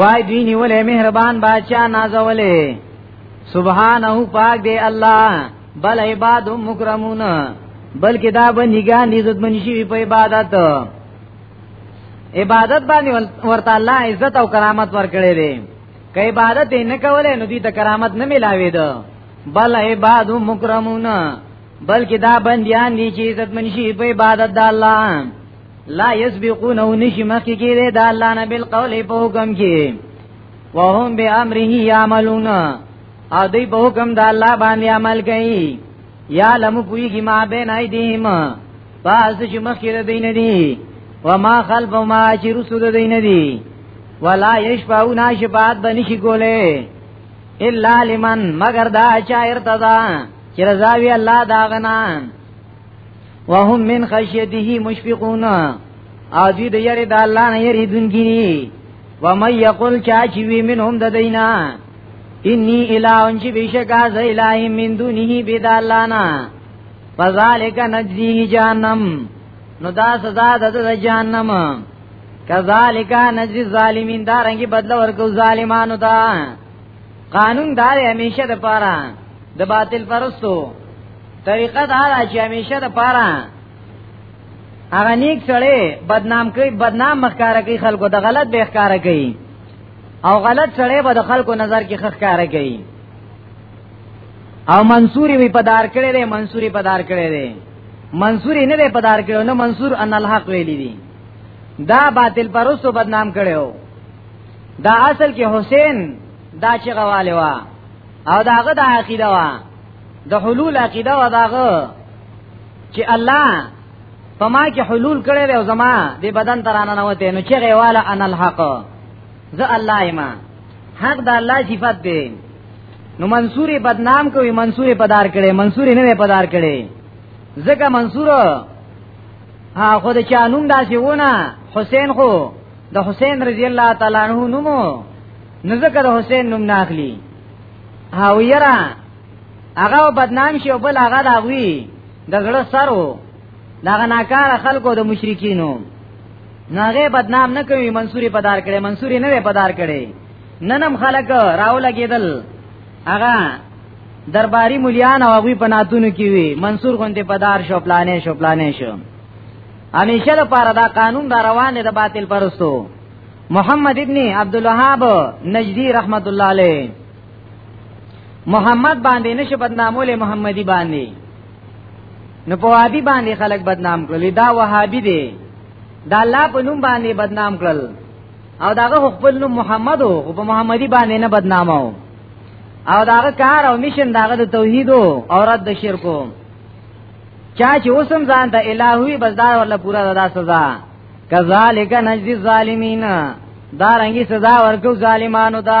وای دوی نیولې مهربان بادشاہ نازولې سبحانه پاک دی الله بل عباد مکرمون بلکې دا به نگاه عزت منی شي په عبادت عبادت باندې ورته الله عزت او کرامت ورکړي دي که عبادت نه کولې نو دې ته کرامت نه ملاوي دي بل عباد مکرمون بلکې دا بندیان دي چې عزت منشي په عبادت د الله لا یسبقونه نشي مخکې کېږي د الله نه بل قول په حکم کې وهم به امره یعملون او دوی په حکم د الله باندې عمل کوي یا لم پوی کی ما بین ایدیم پس چې مخکې د دین دی و ما خلف ما چې رسول د دین دی ولا یشفعون شفاعت بنشي کوله الا لمن مگر دا چا ارتضا چې رضا وی الله دا غنا وهم من خشیته مشفقون او دوی د یری د الله نه یری دونکي و مې یقول چا چې وی منهم د دینا انی الہون چې بشکا ز الہ من دونه بيد الله نه فذالک نجزی جهنم نو دا سزا د جهنم کذالک نجزی الظالمین دا رنګي بدل ورکو ظالمانو ته قانون دار همیشه د پاره د باطل پرستو طریقه دا ده چې همیشه د پاره هغه نیک سړی بدنام کوي بدنام مخکاره کوي خلکو د غلط به ښکارا کوي او غلط سړی به د خلکو نظر کې ښکارا کوي او منصوري وی پدار کړي دي منصوري پدار کړي دي منصور نه به پدار کړو نو منصور ان الحق ویلی دي دا باطل پرستو بدنام کړو دا اصل کې حسین دا چې غواله وا او داغه د عقیده وا د حلول عقیده وا داغه چې الله پما کې حلول کړي دی او زما د بدن ترانه نه وته نو چې غواله ان الحق زه الله ما حق د الله صفت دی نو منصور بدنام کوي منصور پدار کړي منصور نه پدار کړي ځکه منصور ها خو د چانوم داسې ونه حسین خو د حسین رضی الله تعالی عنہ نومو نو ځکه د حسین نوم ناخلی ها ویرا هغه بدنام شي او بل هغه داوی د غړو سرو دغه ناکار خلکو د مشرکینو ناغه بدنام نه کوي منصوري پدار کړي منصوري نه پدار کړي ننم خلک راو لګیدل اغا درباری مليان او غوي پناتونو کې وي منصور غونډه پدار شو پلانې شو پلانې شو همیشه لپاره دا قانون دا روان دی د باطل پرستو محمد ابن عبد الوهاب نجدی رحمت الله علیه محمد باندې نشه بدنامول محمدی باندې نو په وهابي باندې خلک بدنام کړل دا وهابي دی دا الله په نوم باندې بدنام کړل او داغه خپل نوم محمد او په محمدي باندې نه بدنامو او داغه کار او میشن داغه د توحید او رد د شرکو چا چې اوسم ځان ته الہوی بس دا ورله پورا دا سزا کذالک نجزی الظالمین دا رنګي سزا ورکو ظالمانو ته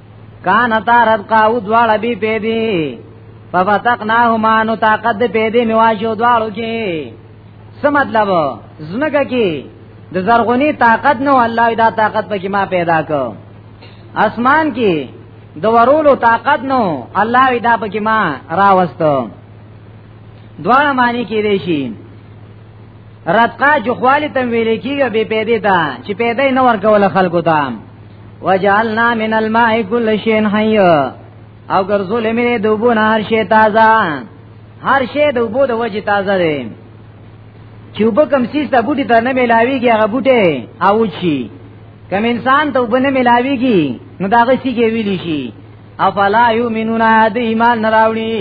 کان تارت قاو دواړه بي پیدي ففتقناهما نو طاقت دې پیدي میواجو دواړو کې څه مطلب زمګه کې د زرغونی طاقت نو الله دا طاقت پکې ما پیدا کو اسمان کې د ورولو طاقت نو الله دا پکې ما راوستو دواړه معنی کې دی شي رتقا جخوالی تم ویلې کیږي به پیدا تا چې پیدا نه ورکول خلکو ته وجعلنا من الماء كل شيء حي او ګرځول مې د وبو نه هر شی تازه هر شی د وبو د وجه تازه دی چې وبو کم سیس ته بوټي ته نه ملاويږي هغه بوټي او چی کم انسان ته وبو نه ملاويږي نو دا غسی کې ویلی شي افلا یؤمنون د ایمان نه راوړي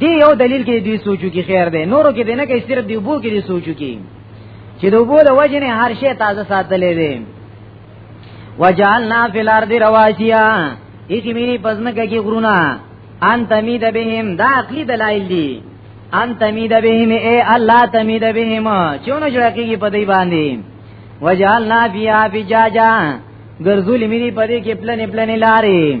دی یو دلیل کې دی سوچو کې خیر دی نورو کې دی نه کې صرف دی وبو کې دی سوچو کې چې د وبو د وجه نه هر شی تازه ساتلې دی وجعلنا فی الارض رواسیا ایتی میری پزمکه کې غرونه ان تمید بهم دا عقلی دلایل دی ان تمید بهم اے الله تمید بهم چونه جوړ کیږي په دې باندې وجعلنا فیها فجاجا ګرځول میری په دې کې پلن پلن لارې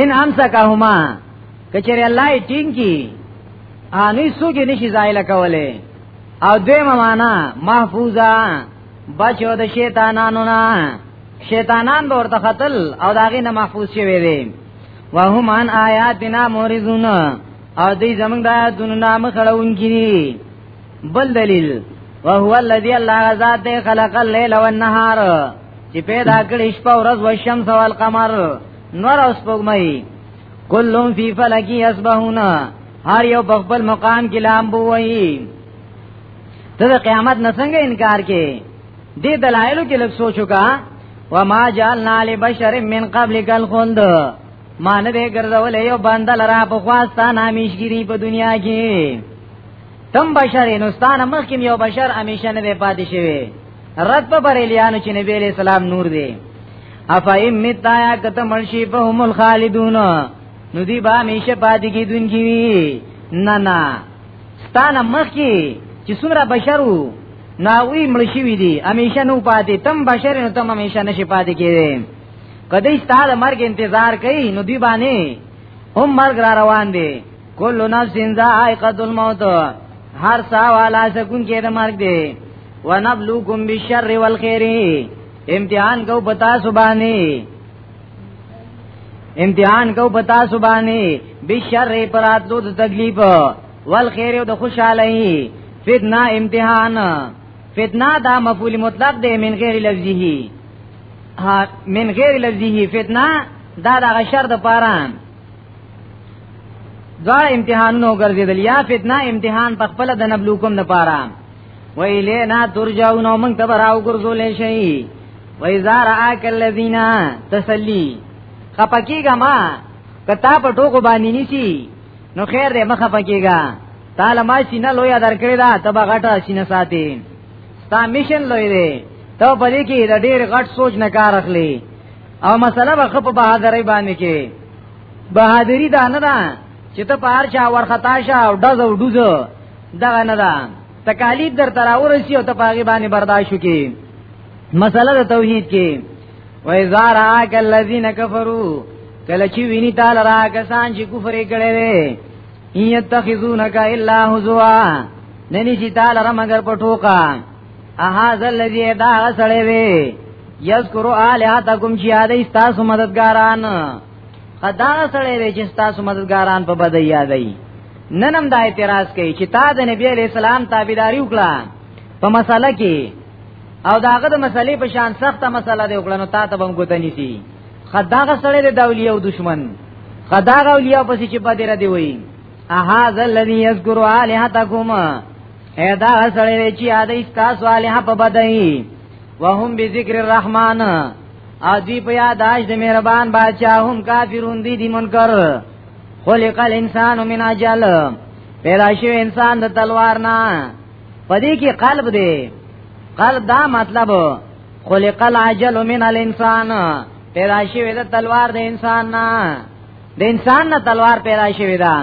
ان امسکهما کچره الله یې ټینګ کی اني سوګي نشي زایل کوله او دیمه معنا محفوظه بچو د شیطانانو نه شیطانان به ورته قتل او داغه نه محفوظ شوی دی وهم ان آیاتنا مورزون او دې زمنګ د آیاتونو نام خړون کړي بل دلیل وهو الذی الله ذات خلق الليل والنهار چې پیدا کړی شپه او ورځ او شمس او القمر نور او سپوږمۍ کلهم فی فلک یسبحون هر یو په خپل مقام کې لامبو وایي ته د قیامت نه څنګه انکار کې دې دلایلو کې لږ سوچو کا وما جعلنا لبشر من قبلک الخلد مان دې ګرځولې یو باندې لرا په خواستا نامیشګری په دنیا کې تم بشر انستان مخکم یو بشر همیشه نه پاتې شوی رد په بریلیانو چې نبی علیہ السلام نور دی افایم متا یا کته منشی په هم الخالدون نو دی با همیشه پاتې کیدونکي وی نه نه ستان مخکی چې څومره بشرو ناوی ملشی وی دی همیشه نو پاتې تم بشر نو تم همیشه نشی پاتې کیږي کدی ستاله مرګ انتظار کوي نو دی باندې هم مرګ را روان دی کل نفس ذائقۃ الموت هر سا والا سکون کې د مرګ دی ونبلوکم بالشر والخير امتحان کو پتا سبانی امتحان کو پتا سبانی بالشر پراتلو د تکلیف والخير د خوشحالي فتنه امتحان فتنه دا مفعول مطلق دی من غیر لفظه من غیر لفظه فتنه دا د غشر د پاره دا امتحانونو ګرځیدل یا فتنه امتحان په خپل د نبلوکم د پاره ویلې نا ترجاو نو موږ ته راو ګرځولې شي وای زار اک الذین تسلی خپکیګه ما کتا په ټوکو باندې نیسی نو خیر دې مخه پکیګا تعالی ما سینه لویا درکړی دا تبا غټه سینه ساتي ستا میشن لوی دی ته په دې کې د ډېر غټ سوچ نه کار اخلي او مسله به خپ بهادرۍ باندې کې بهادری دا نه ده چې ته پار چا ورختا شه او دز او دوز دا نه ده تکالیف در تراور شي او ته پاغي باندې برداشت وکې مسله د توحید کې و اذا راک الذين كفروا کله چې ویني تعالی را کسان چې کفر کړي وي یتخذونک الا هزوا ننی چې تعالی را مگر پټوکا اها ذل لذي دا سړې وي یذکر الہاتکم چې یادې تاسو مددګاران خدا سړې وي چې تاسو مددګاران په بده یادې ننم دا اعتراض کوي چې تا د نبی علی السلام تابعداري وکړه په مسله کې او داغه د مسلې په شان سخته مسله دی وکړه نو تا ته بم ګوت نیسی خداغه سره د اولیاء او دشمن خداغه اولیاء پسې چې بدره دی وای اها ذل الذی یذکر الہاتکما اے دا سړی دی چې یاد ایستا صالح په بدای وهم بذکر الرحمن او دی په یاداش د مهربان بادشاہ هم کافرون دي دي منکر خلق الانسان من اجل پیدا شو انسان د تلوار نه پدې کې قلب دی قلب دا مطلب خلق العجل من الانسان پیدا شوی د تلوار د انسان نه د انسان نه تلوار پیدا شوی ده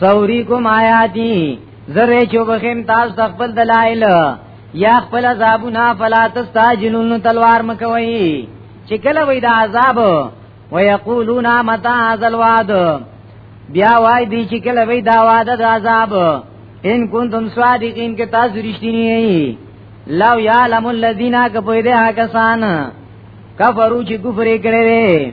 سوریکم آیاتی زره چوبخیم تاسو تخپل دلائل یا خپل عذابنا فلا تستاجلون تلوار مکوئی چې کله وې د عذاب ويقولون متى هذا الوعد بیا وای دی چې کله وې دا وعده د عذاب ان کنتم صادقین که تاسو رښتینی یې لو یعلم الذین کفروا کفروا چې کفر کړي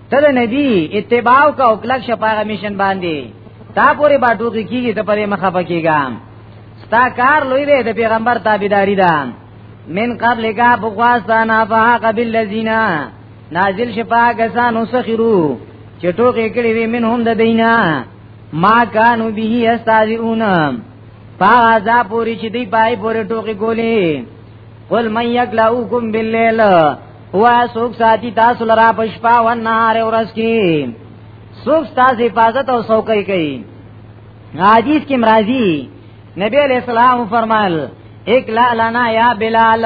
ته د نبی اتباع کا او کلک شپاره میشن باندې تا پوری باټو کې کیږي ته پرې مخه پکېګام ستا کار لوی دی د پیغمبر تابعداري ده من قبل کا بغواستانا فحق بالذین نازل شفا کسان سخرو چټو کې کړي وي منهم د دینا ما کانو به استاذون فازا پوری چې دی پای پوری ټوکی ګولې قل من یکلاوکم باللیل هو سوک ساتي تاسو لرا پشپا و نهار ورس کی سوک تاسو حفاظت او څوکۍ کوي حدیث کې مرাজি نبی علیہ السلام فرمایل ایک لا لنا یا بلال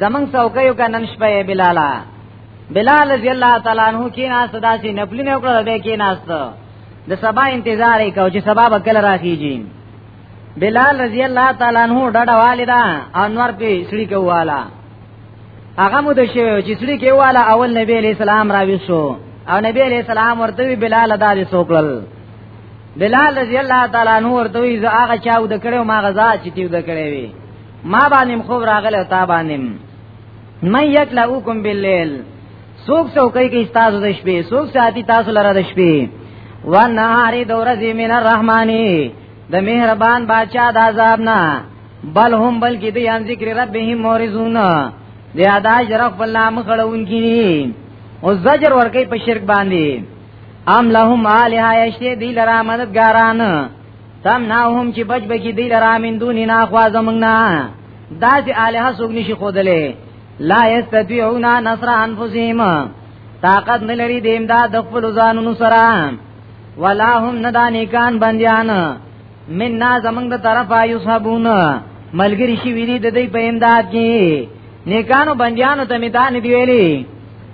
زمون څوکۍ کا نن شپه بلالا بلال رضی الله تعالی عنہ کې ناس داسې نپلی نه وکړه به کې ناس د سبا انتظار یې کو چې سبا به کله راخیږي بلال رضی الله تعالی عنہ ډډه والدا انور په سړي کواله هغه مو د شوی چې سړي کې والا اول نبی علی السلام راوي شو او نبی علی السلام ورته وی بلال ادا دي سوکل بلال رضی الله تعالی نو ورته وی زه هغه چاو د کړو ما غزا چې تیو د کړې وی ما باندې خو راغله او تا باندې من یکلوکم باللیل سوک سو کوي کې استاد د شپې سوک ساتي تاسو لره د شپې و نهاري دورځي من الرحماني د مهربان بادشاہ د عذاب نه بل هم بلکې دی ان ذکر ربهم مورزون دی ادا شرف په نام خړون کی او زجر ورکی په شرک باندې ام لهم الہ یشته دی لرا مددګاران تم ناهم چې بچ بکی دی لرا من دون نه خوا زمنګنا داسې الہ سوګ نشي خودلې لا یستطيعون نصر انفسهم طاقت نه لري د امداد خپل ځانونو سره ولا هم ندانیکان بندیان من نا زمنګ د طرف ایو صابون ملګری شي ویری د دې په امداد کې نیکانو بندیانو ته می دان دی ویلي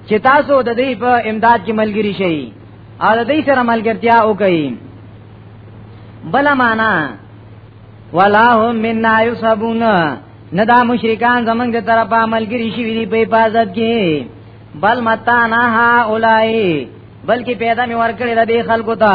چې تاسو د دې په امداد کې ملګری شي او د دې سره ملګرتیا وکړئ بل معنا ولا هم من نا ایو صابون نه دا مشرکان زمنګ د طرف عملګری شي ویری په حفاظت کې بل متا نه ها اولای بلکې پیدا می ورکړی د دې خلکو ته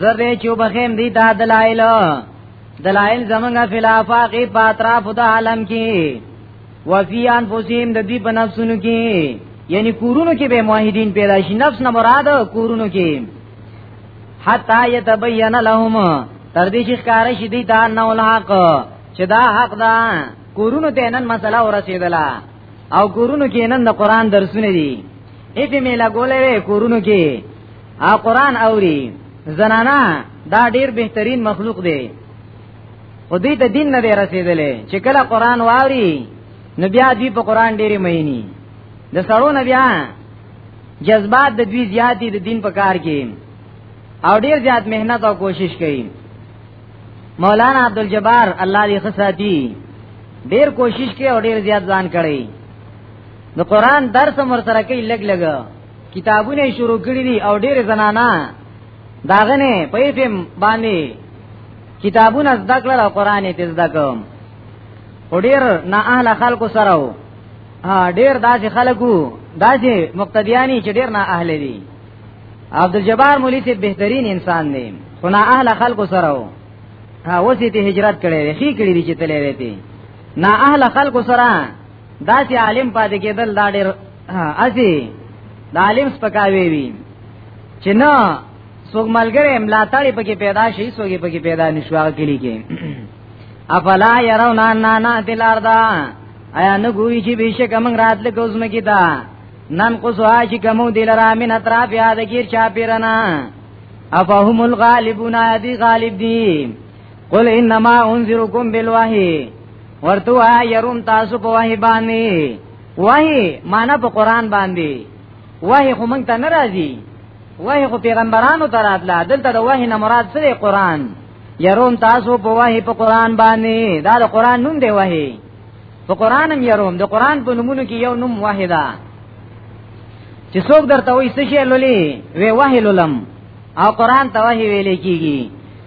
زبه چوبخیم دی تا دلائل دلائل زمنگا فی الافاقی پاتراف دا عالم کی وفی انفسیم د دوی په نفسونو کی یعنی کورونو کې به موحدین پیدا شي نفس نه مراد کورونو کې حتا یتبین لهم تر دې چې ښکار شي دی دا نه الحق چې دا حق ده کورونو ته نن مسله ورسېدله او کورونو کې نن د قران درسونه دي اته مې لا ګولې کورونو کې ا قران اوري زنانا دا ډیر بهترین مخلوق دی او دوی ته دین نه رسیدلې چې کله قران واوري نو بیا دوی په قران ډیره مینی د سړو نه بیا جذبات د دوی زیات دي د دین په کار کې او ډیر زیات مهنت او کوشش کوي مولانا عبدالجبار الله دې خصاتی ډیر کوشش کوي او ډیر زیات ځان کړي د قران درس مر سره کوي لګ لګ کتابونه شروع کړی دي او ډېر زنانا داغنه په فهم باندې کتابونه زده کړل او قران یې زده کوم او ډېر نه اهل خلکو سره و ډېر داسې خلکو داسې مقتدیانی چې ډېر نه اهل دي عبد الجبار مولوی ته بهترین انسان دی خو نه اهل خلکو سره و ها وسې ته هجرت کړې خې کړې دي چې تلې وې نه اهل خلکو سره دا چې عالم پاتې کېدل دا ډېر اسی دا عالم سپکاوي وي چې نه څوک ملګری ملاتړي پکې پیدا شي څوک پکې پیدا نشو هغه کلی کې افلا يرون ان انا تلاردا ایا نه ګوري چې بشک موږ راتل کوزم کې دا نن کو سوا چې کوم دلرا من اطراف یاد کیر چا پیرنا افهم الغالبون ادي غالب دي قل انما انذركم بالوحي ورتوا يرون تاسو په وحي باندې وحي معنا په قران باندې وحي خو مونږ ته ناراضي وحي خو پیغمبرانو ته راتله دلته د وحي نه مراد څه قران يرون تاسو په وحي په قران باندې دا د قران نوم دی وحي په قران هم يروم د قران په نمونه کې یو نوم واحده چې څوک درته وایي څه شی لولي وی وحي لولم او قران ته وحي ویل کیږي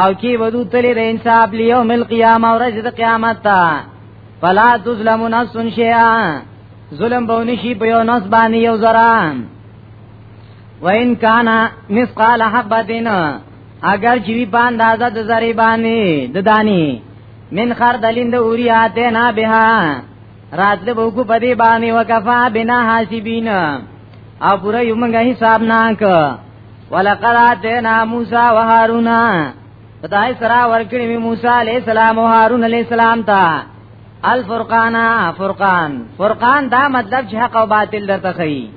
او کی ودو تلی د انصاف لیوم القیامه ورځ د قیامت تا فلا تظلم نفس شیئا ظلم بونی شي په یو نس باندې یو زرا وین کانا مثقال حبتین اگر چې وی باندازه د زری باندې د دانی من خر دلین د اوریاته نه بها راتله بو کو پدی باندې وکفا بنا حاسبین او پورا یمنګه حساب ناک ولقد اتینا موسی و هارون خدای سره ورکړی می موسی علی السلام او هارون علی السلام ته الفرقان فرقان فرقان دا مطلب چې حق او باطل درته خي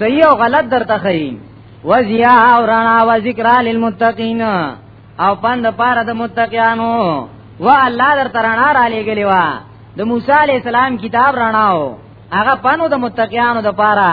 صحیح او غلط درته خي وزیا او رانا و ذکر للمتقین او پند پار د متقینانو و الله در ترانا را لګلی وا د موسی علی السلام کتاب راناو هغه پانو د متقینانو د پاره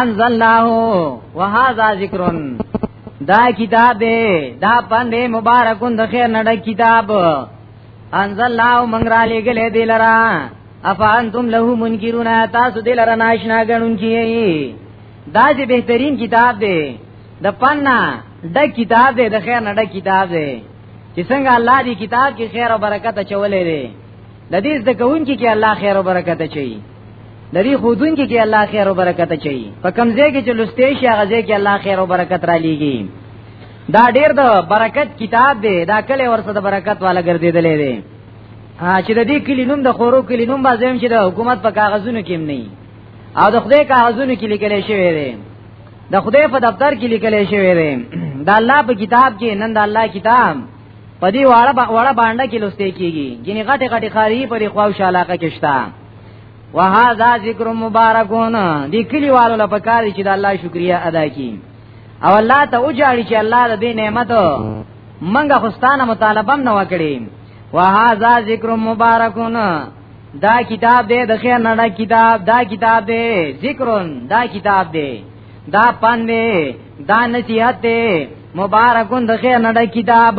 انزلناه وهذا ذکر دا کتاب دا پندې مبارکون د خیر نړ کتاب انزلناه موږ را لګلې دی لرا افانتم له منکرون تاسو دې لرا ناشنا غنون کیږي دا چې بهترین کتاب دی د پنا د کتاب دی د خیر نه د کتاب دی چې څنګه الله دی کتاب کې خیر او برکت چولې دی د دې د کوونکی کې الله خیر او برکت چي د دې خودون کې کې الله خیر او برکت چي په کم ځای کې چې لسته شي هغه ځای کې الله خیر او برکت را لېږي دا ډېر د برکت کتاب دی دا کله ورسره د برکت والا ګرځېدلې دی چې د دې کلی نوم د خورو کلی نوم بازم چې د حکومت په کاغذونو کې نه او د خدای کاغذونو کې لیکل شوی دی د خدای په دفتر کې لیکل شوی دی د الله په کتاب کې نن د الله کتاب په دې واړه واړه باندې کې لوستې کیږي ګینه غټه غټه خاري په دې خواو شالاقه کې شته وهذا ذکر مبارکون دی کلیوالو لپاره کار چې د الله شکریا ادا کړي او الله ته وجاړي چې الله د دې نعمت منګه خوستانه مطالبه نه وکړي وهذا ذکر مبارکون دا کتاب دې د خیر نه کتاب دا کتاب دې ذکرون دا کتاب دې دا پاندې دا نصیحت دې مبارکون د خیر نه کتاب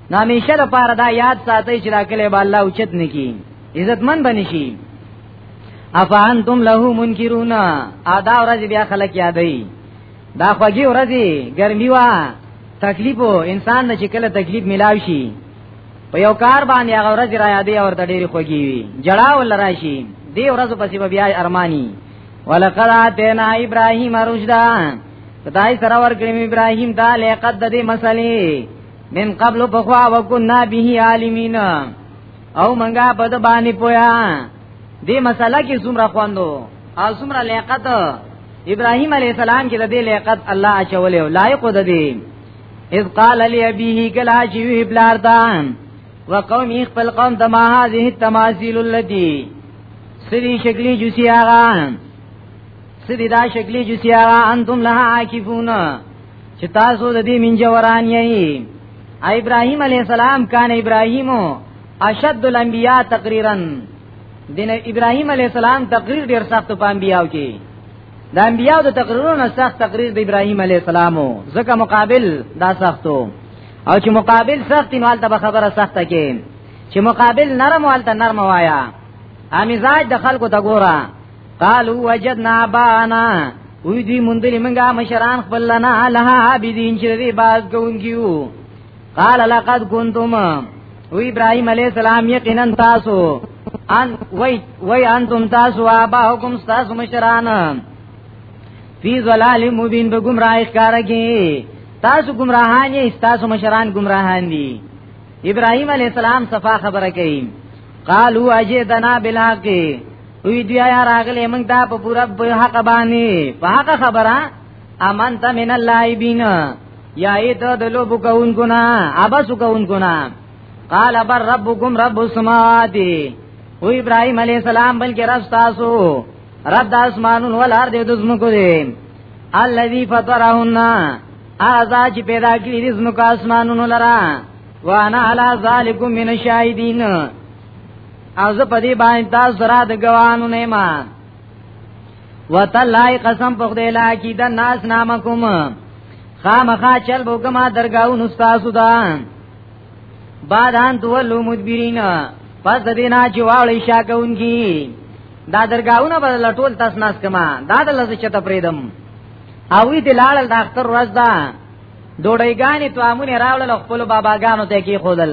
نو همیشه د پاره دا یاد ساتي چې دا کله به الله اوچت نکی عزت من بنشي افانتم له منکرون ادا ورځ بیا خلک یادای دا خوږی ورځ ګرمي وا تکلیفو انسان نه چې کله تکلیف ملاوي شي په یو کار باندې هغه ورځ را یادې او ته ډېری خوږی وي جړا ول راشي دی ورځ پسې بیا ارمانی ولقد اتینا ابراهیم رشدا خدای سره ورکړم ابراهیم ته لقد د دې مسلې من قبل بخوا وکنا به عالمین او منګه په د باندې پویا دې مسله کې څومره خواندو او څومره لیاقت ابراهیم علی السلام کې د دې لیاقت الله اچولې او لایق د دې اذ قال لی ابیه کلا چې وی بلار دان وقوم خپل قوم د ما هذه التماثيل التي سری شکلی جوسی آغا سری دا شکلی جوسی آغا انتم لها عاکفون چې تاسو د دې من جوران یې ابراهيم عليه السلام کان ابراهيم اشد الانبیاء تقریرا دین ابراهيم عليه السلام تقریر ډیر سخت په انبیاو کې د انبیاو د تقریرونو سخت تقریر د ابراهيم عليه السلام زکه مقابل دا سختو او چې مقابل سخت نو حالت به خبره سخته کې چې مقابل نرم حالت نرم وایا امیزاج د خلکو ته ګوره قالو وجدنا بانا وی دی مندلی منگا مشران خپل لنا لها عابدین چې دی باز کوونکیو قال لقد كنتم و ابراهيم عليه السلام یقینا تاسو ان وای وای انتم تاسو ابا حکم تاسو مشران فی ظلال مبین به گمراه ښکارا کی تاسو گمراهان یې تاسو مشران گمراهان دي ابراهيم عليه السلام صفا خبره کوي قالوا اجدنا بالحق وی دی یا راغلی موږ دا په پورا په حق باندې په حق خبره امنت من اللعبین یا ایت د لوب کوون ګنا ابس کوون ګنا قال بر ربکم رب السماوات او ابراهيم عليه السلام بلکې رب تاسو رب د اسمانونو ولار دې د زمکو دې الذي فطرهن ازا چې پیدا کړی د زمکو اسمانونو لرا وانا علی ذالکم من الشاهدین او زه په دې باندې تاسو سره د ګوانو نه ما وتلای قسم په خدای لا کی د ناس نام کوم خامخا چل بوګما درگاو نستاسو دا بعد ان تولو مدبرین پس د دینا چې واړی شاکونکی دا درگاونه په لټول تاسو ناس کما دا د لزه چته پریدم او وی دلال د اختر ورځ دا ډوډۍ غانی تو امونه راول خپل باباګانو ته کې خودل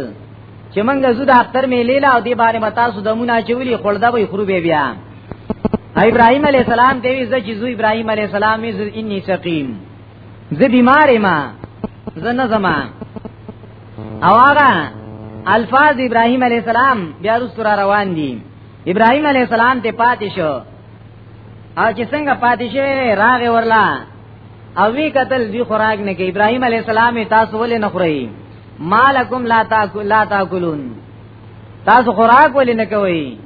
چې موږ زو د اختر میلې لا او دې باندې متا سو دمونه چولی خړدا وي خروبې بیا ابراهيم عليه السلام دی زه چې زو ابراهيم عليه السلام یې زه اني سقيم زه بیمار ما زه نه زما او هغه الفاظ ابراهيم عليه السلام بیا رسول روان دي ابراهيم عليه السلام ته پاتې شو او چې څنګه پاتې شو راغ ورلا او وی قتل دی خوراک نه کې ابراهيم عليه السلام تاسو ولې نه خورئ مالکم لا تاکل لا تاکلون تاسو خوراک ولې نه کوي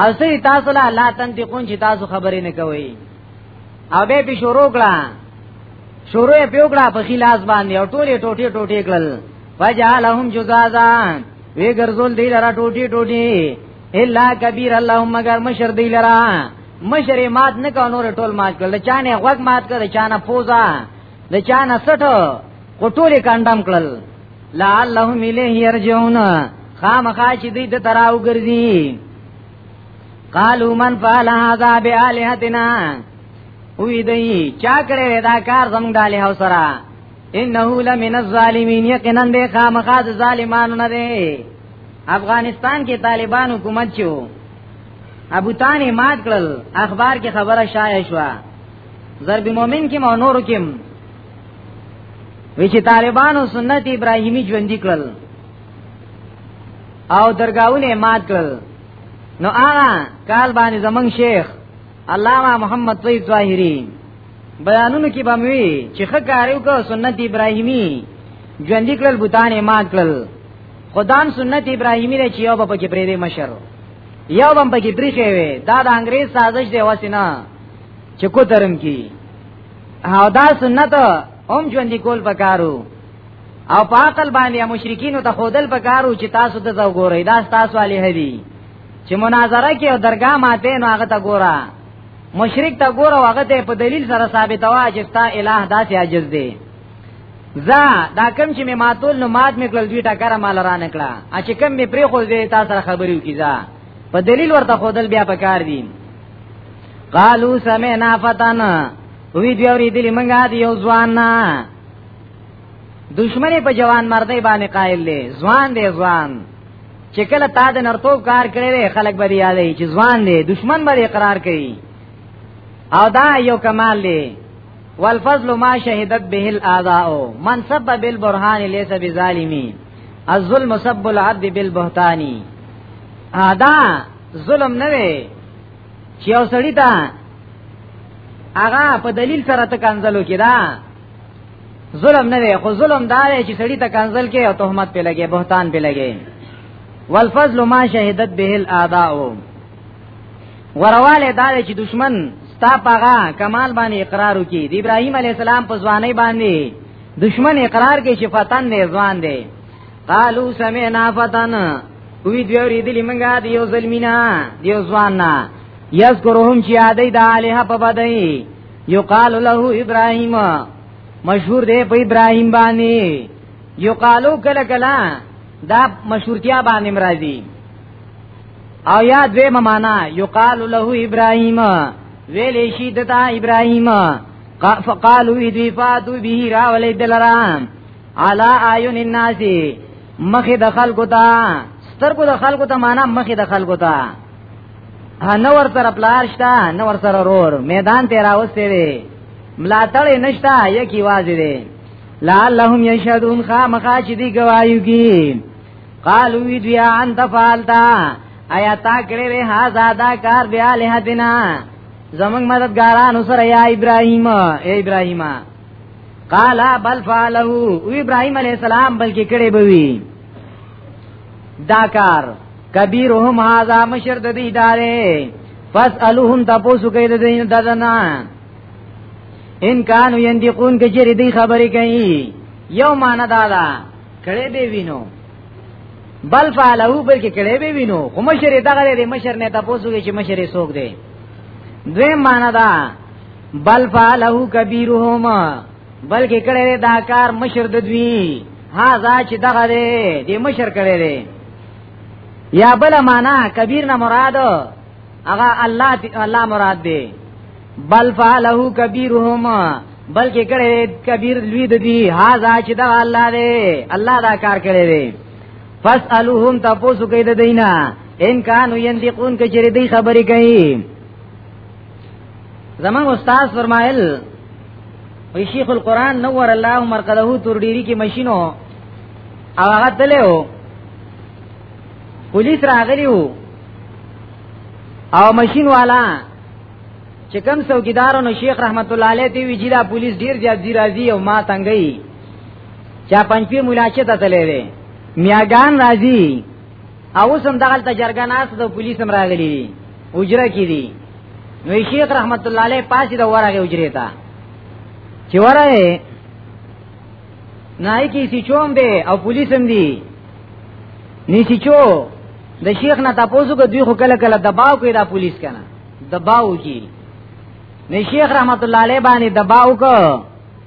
او سې تاسو لا لا تنتقون چې تاسو خبرې نه کوي او به په شروع کړه شروع په وکړه په خلاص باندې او ټوله ټوټه ټوټه کړل فجعلهم جزازا وی ګرځول دی لرا ټوټي ټوټي الا کبیر اللهم مگر مشر دی لرا مشر مات نه کا نور ټول مات کړل چانه غوږ مات کړ چانه پوزا د چانه سټو خو ټول کاندام کړل لعلهم الیه یرجعون خامخا چې دوی د تراو ګرځي قالوا من فعل هذا بالهتنا وی دی چا کړی دا کار زموږ د له سره انه لمن الظالمین یقینا د خامخا د ظالمانو نه دی افغانستان کې طالبان حکومت چو ابو تانی مات کړل اخبار کې خبره شایع شوه ضرب مومن کې مونور کې وی چې طالبانو سنت ابراهیمی ژوندۍ کړل او درگاونه مات کړل نو هغه کال باندې زمنګ شیخ علامه محمد طیب ظاهری بیانونو کې بموي چې خکاریو کو سنت ابراهیمی ژوندۍ کړل بوتان مات کړل خدان سنت ابراهیمی له چیو په کې پرې مشر یو بم په کې پرې دا د انګريز سازش دی وسینا چې کو ترم کی او دا سنت هم ژوند کول پکارو او په عقل باندې مشرکین ته خودل پکارو چې تاسو ته وګورئ دا تاسو علی هدی چې مناظره کې او درګه ماته نو هغه ته ګورا مشرک ته ګورا هغه ته په دلیل سره ثابتوا چې تا الہ داسې عجز دی زا دا کم چې می ماتول نو مات میکل دوی ټکر مال را نکړه چې کم می پری خو دې تاسو خبرې وکړه په دلیل ورته خودل بیا پکار دي قالو سمعنا فتن وی دی اوری دلی منګه دی یو ځوان نه دشمنی په جوان مردی باندې قائل دی ځوان دی ځوان چې کله تا د نرتوب کار کړی دی خلک به یادې چې ځوان دی دشمن به اقرار کوي او دا یو کمال دی والفضل ما شهدت به الاعداء من سبب بالبرهان ليس بظالمين الظلم سب العبد بالبهتان ادا ظلم نه وي چې او سړی ته هغه په دلیل سره ته کنځلو کې دا ظلم نه وي خو ظلم دا دی چې سړی ته کنځل کې او تهمت په لګي بهتان په لګي والفضل ما شهدت به الاعداء ورواله دا چې دشمن ستا پاغا کمال باندې اقرار وکي د ابراهيم عليه السلام په ځواني باندې دشمن اقرار کې چې فتن دی ځوان دی قالو سمعنا فتن وی دی اوریدلی منګه دی یو ظلمینا دی ځوان نه یذکرهم چې یادې د الها په بدای یقال له ابراهیم مشهور دی په ابراهیم باندې یقالو کله کله دا مشهورتیا باندې مرادی او یا دوی ممانا یقال له ابراهیم ویلې شي دتا ابراهیم فقالوا دی فاتو به راولی دلرا علا آیون الناس مخی د خلکو ته سترګو د خلکو ته معنا مخی د خلکو ته نو ور سره پلار شته نو ور سره رور میدان ته راوستي دي ملاتړ نشته یکی واځي دي لعلهم یشهدون خامخا چې دی گوايو کی قالو وی دی ان تفالتا آیا تا کړی ها زادا کار بیا له دینه زمنګ مددګارانو سره یا ابراهیم اے ابراهیم قال بل فعله او ابراهیم علی السلام بلکې کړي بوي دا کار کبیرهم هاذا مشر د دې ادارې فاسالهم تاسو کې د دې ددنا ان کانو یندقون کې چې دې خبرې کوي یو مان دادا کړي به وینو بل فعله بلکې کړي به وینو خو مشر دغه دې مشر نه تاسو کې چې مشر یې څوک دی دوی معنا دا بل فعله کبیرهم بلکې کړه دا کار مشر د دوی هاذا چې دغه دی د مشر کړه دی یا بل معنا کبیر نه مراد هغه الله الله مراد دی بل فعله کبیرهم بلکې کړه کبیر لوی د دوی هاذا چې دغه الله دی الله دا کار کړی دی فاسالوهم تاسو کې د دینا ان کانو ينطقون کچری دی خبرې کوي زمان استاد فرمایل وی شیخ القرآن نور الله مرقده تور ډیری کې ماشینو او هغه تلو پولیس راغلی وو او ماشین والا چې کم څوکیدارو نو شیخ رحمت الله علیه دی وی جلا پولیس ډیر زیات دی راځي او ما تنګي چا پنځپی ملاچه ته تللی میاګان راځي او سم دغه تجرګه ناس د پولیس هم راغلي دي اجره کې دي نو شیخ رحمت الله علیه پاسې د ورغه اجره تا چې ورغه نای کی سی چوم دی او پولیس هم دی نی سی چو د شیخ نه تاسو کو دوی خو کله کله دباو کوي دا پولیس کنه دباو کی نی شیخ رحمت الله علیه باندې دباو کو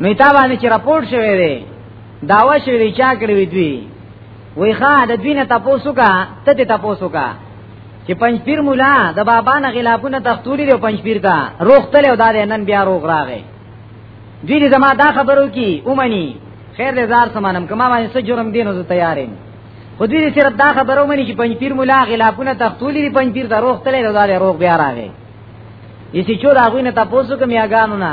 نو تا باندې چې راپورټ شوی دی داوا شوی دی چا کړی وی دوی وی ښا د دوی نه تاسو کا ته ته تاسو کا چې پنځ پیر مولا د بابا نه غلافونه تختوري دی پنځ پیر کا روختل او دا نن بیا روغ راغی دوی دې زما دا خبرو کی اومني خیر دې زار سمانم کما باندې څه جرم دینو زه تیارم خو دې صرف دا خبرو مني چې پنځ پیر مولا غلافونه تختوري دی پنځ پیر دا روختل او دا روغ بیا راغی یسی چور هغه نه تاسو کوم یاګانو نه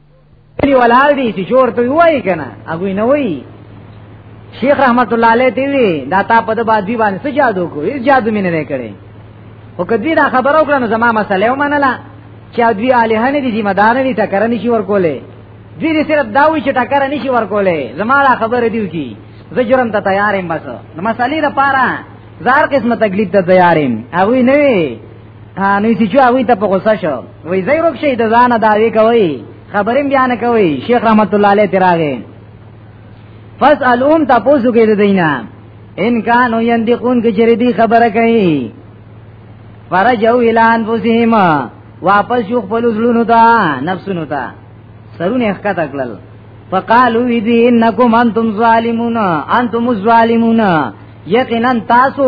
دی ولار دی چې جوړ ته وای کنه هغه نه وای شیخ رحمت الله علیه دی وی دا تا په د بادی باندې څه جادو کو هیڅ جادو مینه نه کړي او کدی دا خبر او کړنو زما مسله و منله چې دوی الہ نه دي ذمہ دار نه ټکر نشي ورکولې دوی دې صرف دا وی چې ټکر نشي ورکولې زما دا خبر دیو کی زجرم ته تیارم بس نو مسلې لپاره زار قسمه تکلیف ته تیارم هغه نه نو چې چې هغه ته په غوسه شو وای زای روک شي د ځان دا وی کوي خبرې بیان کوي شیخ رحمت الله علیه تراغه فاسالهم تاسو کې د دینه ان کانو یندقون کې چری دی خبره کوي فرجو الان فسیم واپس یو خپل زلونو ته نفسونو ته سرونه حقیقت اکلل فقالو دی انکم انتم ظالمون انتم الظالمون یقینا تاسو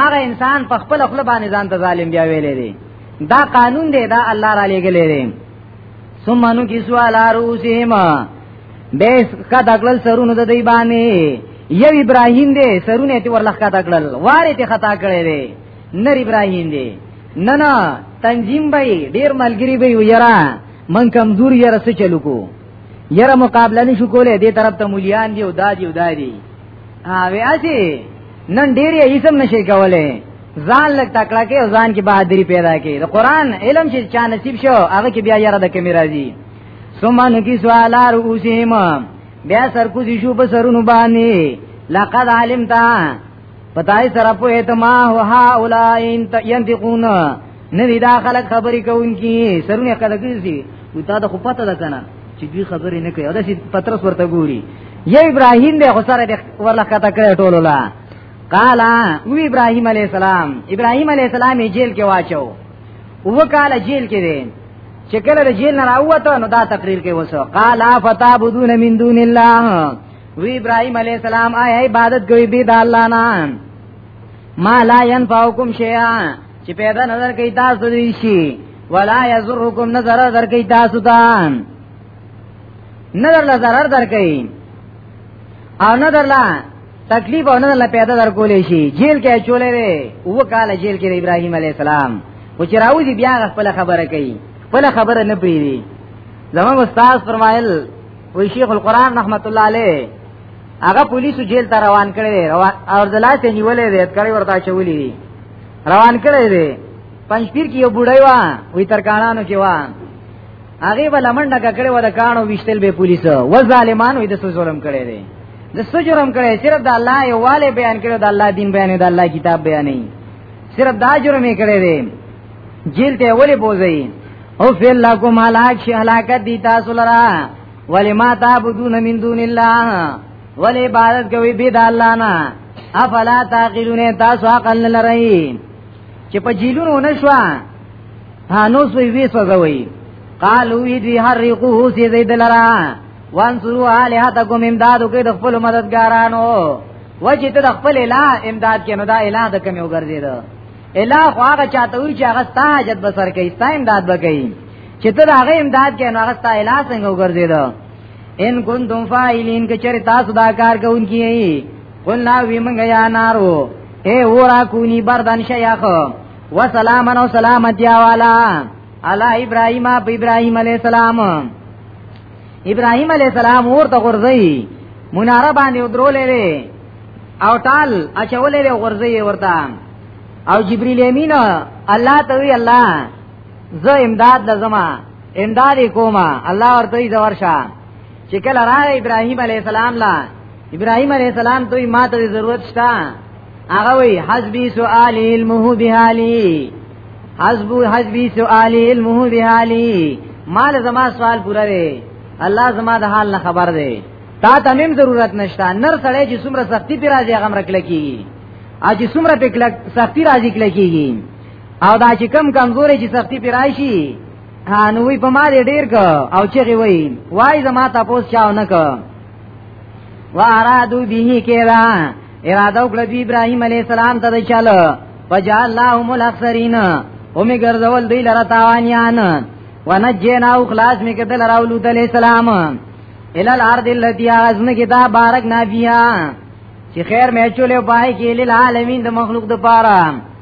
هغه انسان په خپل خپل باندې ځان ته ظالم بیا ویلې دی دا قانون دی دا الله را لګلې دی ثم نو کی سوال اروسیم بیس کا دغل سرونو د دی باندې یو ابراهیم دی سرونه ته ورلخ کا دغل واره ته خطا کړی دی نر ابراهیم دی نه نه تنظیم به ډیر ملګری به یرا من کمزور یرا څه چلو کو یرا مقابله نشو کولای دې طرف ته مليان دی او دادی او دادی ها بیا چې نن ډیر یې هیڅ نشي کولای ځان لک تکړه کې او ځان کې بهادری پیدا کې د قران علم چې چا نصیب شو هغه کې بیا یاره د کمی راځي ثم نکی سوالا رؤسهم بیا سر کو شو په سرونو باندې لقد علمتا پتاي سره په اتما هو ها اولائن ينتقون نو دا خلک خبرې کوونکي سرونه کله کوي او تا د خو پته ده کنه چې دوی خبرې نه کوي او داسې پترس ورته ګوري یا ابراهیم دې خو سره ورله کته کړې ټولو لا قال او ابراهیم علی السلام ابراهیم علی السلام جیل کې واچو او کال جیل کې دی چې کله د جیل نه راوته نو دا تقریر کې وسو قال فتعبدون من دون الله وی ابراهیم علی السلام آی عبادت کوي به د الله نه ما لا ينفعکم شیئا چې پیدا نظر کوي تاسو دې شي ولا یزرکم نظر در کوي تاسو ته نظر لا zarar در کوي او نظر لا تکلیف او نظر لا پیدا در کولې شي جیل کې چولې وي او کال جیل کې ابراهیم علی السلام و چې راوځي بیا خپل خبره کوي خپل خبره نه پریږي زموږ استاد فرمایل وی شیخ القرآن رحمت الله علیه هغه پولیسو جیل ته روان کړي او ځلا ته نیولې وې کړي ورته چولې روان کړی دی پنځپیر کې یو بډای وا وی تر کانانو کې وا هغه بل منډه کړې و د کانو وشتل به پولیس و ظالمان وې د سو ظلم کړي دي د سو جرم کړي صرف د الله یو والي بیان کړي د الله دین بیان د الله کتاب بیان نه صرف دا جرم یې کړي دي جیل ته ولې بوزي او فل لکم هلاک شي هلاکت دي تاسو لرا ولما تعبدون من دون الله ولی عبادت کوي بيد الله نه افلا تعقلون تاسو عقل نه لرئ چې په جیلونو نشوا هانو سوی وی سوځوي قالو وی دی حرقوه سی زید لرا وانصرو الہتکم امدادو کې د خپل مددګارانو وجه ته د خپل الہ امداد کې نو دا الہ د کمی وګرځید الہ خو هغه چاته وی چې هغه ستا حاجت بسر کوي ستا امداد وکړي چې ته هغه امداد کې نو هغه ستا الہ څنګه وګرځید ان کنتم فاعلین که چر تاسو دا کار کوونکی یې قلنا وی منګ یا نارو اے ورا کونی بردن شیخ و سلامن و سلامتی والا علی ابراهیم اب ابراهیم علی السلام ابراهیم علی السلام ورته غرزی مناره باندې ودرولې او ټال اچولې غرزی ورته او جبرئیل امین الله ته وی الله زه امداد لزما امداد کوما الله ورته یې ورشه چې کله را ابراهیم علی السلام لا ابراهیم علی السلام دوی ماته ضرورت شته هغه وی حسبی سؤال علمه بهالی حسبو حسبی سؤال علمه بهالی مال زما سوال پورا دی الله زما د حال نه خبر دی تا تمیم ضرورت نشته نر سړی چې څومره سختی پر راځي هغه مرکل کیږي اجي څومره په کلک سختی راځي کلکیږي او دا چې کم کمزوري چې سختی پر راشي نو وی په ما دې ډیر ک او چغي وی وای زما تاسو چاو نه ک و ارادو به کېرا اراده وکړه دی ابراهيم عليه السلام ته چل فجعل اللهم الاخسرين اومي ګرځول دی لره تاوانيان ونجينا او خلاص می کدل راولو عليه السلام الى الارض التي ازم کدا بارک نافيا چې خیر مې چولې پای کې لعالمین د مخلوق د پاره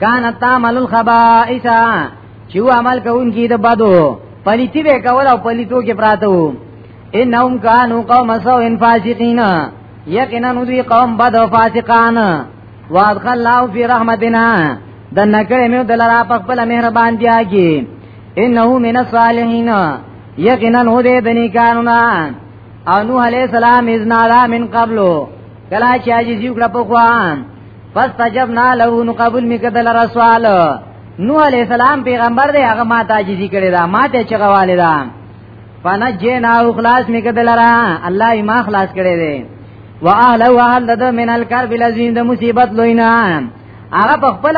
کان تعمل الخبائث چې عمل کوونکی د بدو پلیتی به کول او پلیتو کې پراته وو انهم كانوا قوم سوء فاسقين یقینا دوی قوم بد او فاسقان وادخل الله في رحمتنا د نکړې مې د لرا په خپل مهربان دی اگي انه من الصالحين یقینا هو دې د نیکانو نه او نوح عليه السلام اذن على من قبلو کلا چې عاجزی وکړه په خوان فاستجبنا له نو قبول میکدل رسول نو علی السلام پیغمبر دی هغه ما ته عاجزی کړی دا ما ته چغواله دا فنجینا او خلاص میکدل را الله ما خلاص کړی دی واهل واهل د من الکرب العظیم د مصیبت لوینا هغه په خپل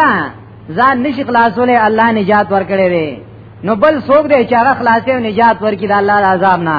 ځان نشي خلاصولې الله نجات ورکړي وي نو بل څوک دی چې هغه خلاصې او نجات ورکړي د الله عذاب نه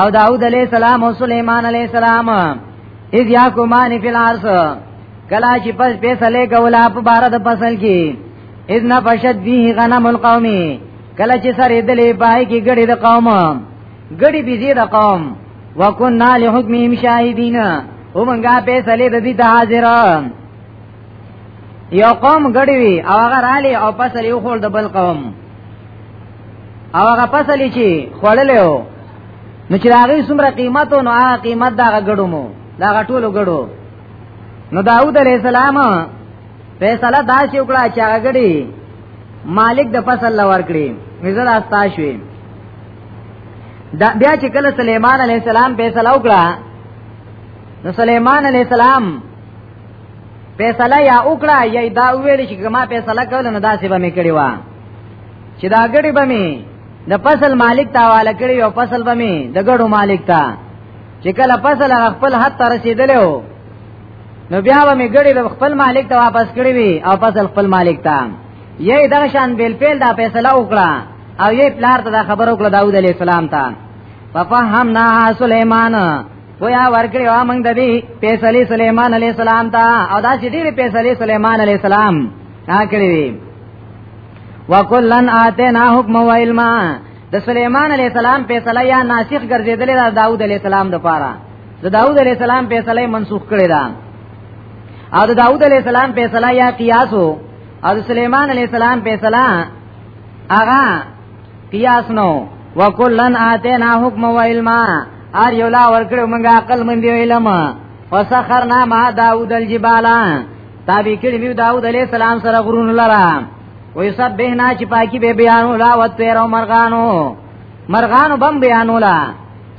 او داود علیہ السلام او سلیمان علیہ السلام اذ یاکمان فی الارض کلا چې پس پیسلې کولا په بار د فصل کې اذ نفشت به غنم القوم کلا چې سره دلې پای کې ګړې د قوم ګړې بيزي د قوم وکنا لحکمهم شاهدین ومنګه پیسلې د دې ته حاضر یو قوم ګړې وی او هغه رالی او پسلې خور د بل قوم او هغه فصل چې خړلې و نو چې هغه څومره قیمت نو هغه قیمت دا غړو مو دا غټولو غړو نو داوود علیہ السلام فیصله دا چې وکړه چې هغه غړي مالک د فصل لور کړی مزر استا شوی دا بیا چې کله سليمان عليه السلام فیصله وکړه نو سليمان عليه السلام فیصله یا وکړه یا دا ویل چې ما فیصله کول نو دا څه به مې کړی و چې دا ګړي به می د فصل مالک ته حواله کړی او فصل به می د ګړو مالک ته چې کله فصل خپل حد ته رسیدلی وو نو بیا به می ګړي د خپل مالک ته واپس کړی وي او فصل خپل مالک ته یی دا شان بیل پیل دا فیصله وکړه او یی پلار ته دا خبر وکړه داوود علی السلام ته ففهمنا سليمان ویا ورکړی وا موږ د دې فیصله سليمان علی السلام ته او دا چې دې فیصله سليمان علی السلام نا کړی وکلن آتینا حکم و علما د سليمان عليه السلام فیصله یا ناسخ ګرځیدل د داوود عليه السلام د پاره د داوود عليه السلام فیصله منسوخ کړي دا او د داوود عليه السلام فیصله یا قیاس او د سليمان عليه السلام فیصله اغا قیاس نو وکلن آتینا حکم و علما ار یو لا ورکړو موږ عقل مند علم وسخرنا ما داوود الجبال تابع کړي میو داوود علی السلام سره غرون لرا وې سب به نه چې پاکي به بیانو لا وتیر او مرغانو مرغانو بم بیانو لا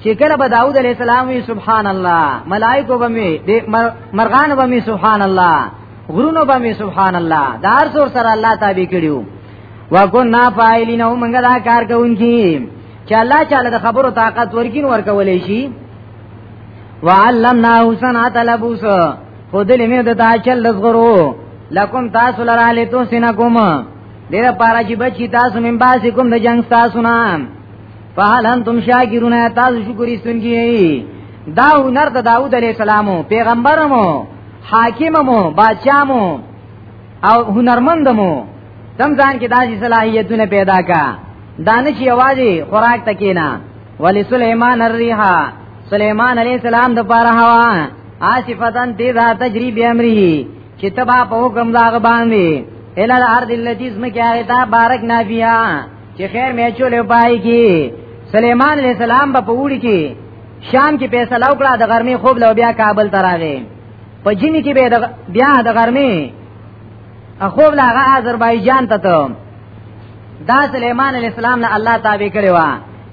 چې کله به داوود علی السلام وی سبحان الله ملائکه بم وی مرغانو بم وی سبحان الله غرونو بم وی سبحان الله دار سور سره الله تابع کړیو وکنا فاعلین او منګه دا کار کوونکی چې الله تعالی د خبرو طاقت ورکین ورکولې شي وعلمناه صنعت لبوس خود لمه د تا چل لزغرو لکم تاسو لرا لتو سنکم دیر پارا چی بچی تاسو من باسی کم د جنگ تاسو نام فحال انتم شاکرون تاسو شکری سنگی دا هنر د داوود علی السلامو پیغمبرمو حاکممو بادشاہمو او هنرمندمو تم ځان کې داسې صلاحیتونه پیدا کا دانش یوازې خوراک تکینا ولی سلیمان الريحه سلیمان علیہ السلام د پاره هوا آصفتن دې دا تجربه امري چې تبا په حکم دا باندې اله الارض التي اسمکه هغه ته بارک نه بیا چې خیر مې چولې پای کی سليمان عليه السلام په پوری کې شام کې فیصله وکړه د غرمې خوب لو بیا کابل ته راغی په جنی کې به بیا د غرمې خوب لاغه آذربایجان ته ته دا سليمان عليه السلام نه الله تابع کړی و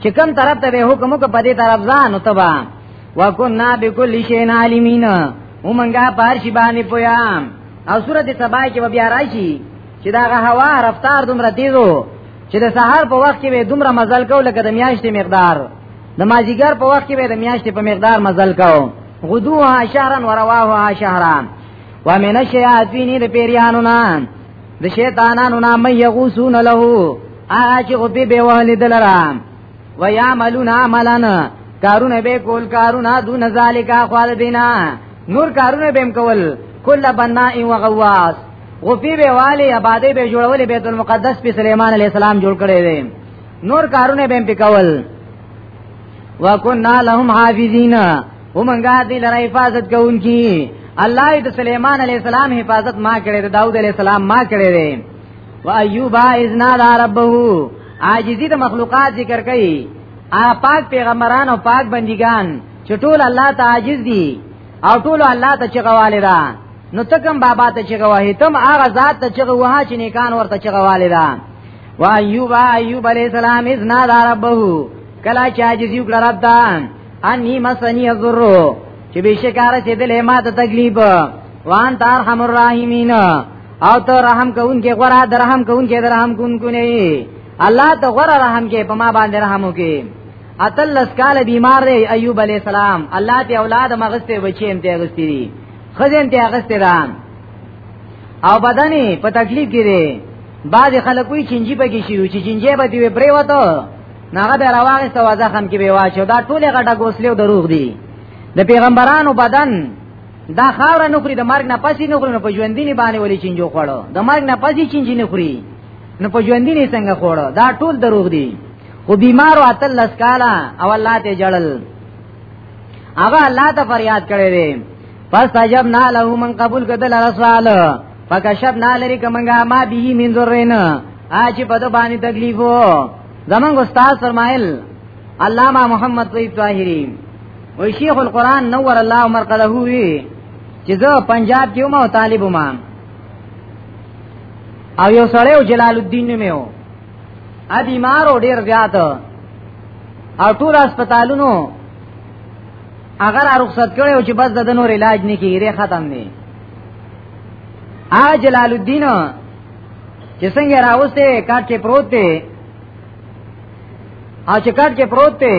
چې کوم طرف ته به حکم وکړ په دې طرف ځان او تبا وکنا بكل شيء عالمين ومنګه پار شي باندې پویا او سورته سبا کې بیا راشي چې دا هوا رفتار دومره تیزو چې د سهار په وخت کې به دومره مزل کو لکه د میاشتې مقدار د ماجیګر په وخت کې به د میاشتې په مقدار مزل کو غدوها شهرا ورواها شهرا ومن الشیاطین د پیریانو نه د شیطانانو نه مې یغوسون له آج غبی به وهل دلرام و یعملون عملا کارونه به کول کارونه دون ذالک اخوال دینا نور کارونه به کول کل بناء و غواص غفی به والی آبادی به جوړول بیت المقدس په سليمان عليه السلام جوړ کړی دی نور کارونه به پکول وکنا لهم حافظین ومنګه دې لره حفاظت کوونکی الله د سليمان عليه السلام حفاظت ما کړی دی داوود عليه السلام ما کړی دی و ایوب اذ نادى ربه عاجزی د مخلوقات ذکر کوي ا پاک پیغمبران او پاک بندگان چې ټول الله ته عاجز دي او ټول الله ته چغواله ده نو تکم بابا ته چغواه تم هغه ذات ته چغواه چې نیکان ورته چغواله ده و ایوب ایوب علیہ السلام اذ نادى ربه کلا چې عاجزی وکړه رب ته انی مسنی الضر چې بشکاره چې دلې ما ته تکلیف وان تارحم الراحمین او ته رحم کوونکې غره د رحم کوونکې د رحم کوونکو نه الله ته غره رحم کې په ما باندې رحم وکې اتل لس کال بیمار دی ایوب علی السلام الله ته اولاد مغسته بچی هم ته غستی دي خزم ته غسته ده او بدني په تکلیف کې دي بعض خلک وی چنجي پکې شي چې چنجي به دی پرې وته ناغه به راوغه سو ځخم کې به واچو دا ټوله غټه ګوسلیو دروغ دي د پیغمبرانو بدن دا خاور نه خوري د مرګ نه پسې نه خوري نو په ژوندینی باندې ولې چنجو خوړو د مرګ نه پسې چنجي نه خوري نو په ژوندینی څنګه خوړو دا ټول دروغ دي خو بیمارو اتل لس کالا او الله ته جړل هغه الله ته فریاد کړی دی پس تجب نه له من قبول کدل رسوال فکشب نه لري کومګه ما به من ذرین اج په د باندې تکلیف وو زمونږ استاد فرمایل علامہ محمد طیب طاهری وای شیخ القران نور الله مرقده وی چې زه پنجاب کې وم او طالب وم او یو سړی او جلال الدین نومې و ا بیمارو ډیر زیات او ټول هسپتالونو اگر رخصت کړي او چې بس د نور علاج نه کیږي ختم نه ا جلال الدین چې څنګه راوسته کاټ کې پروت دی او چې کاټ کې پروت دی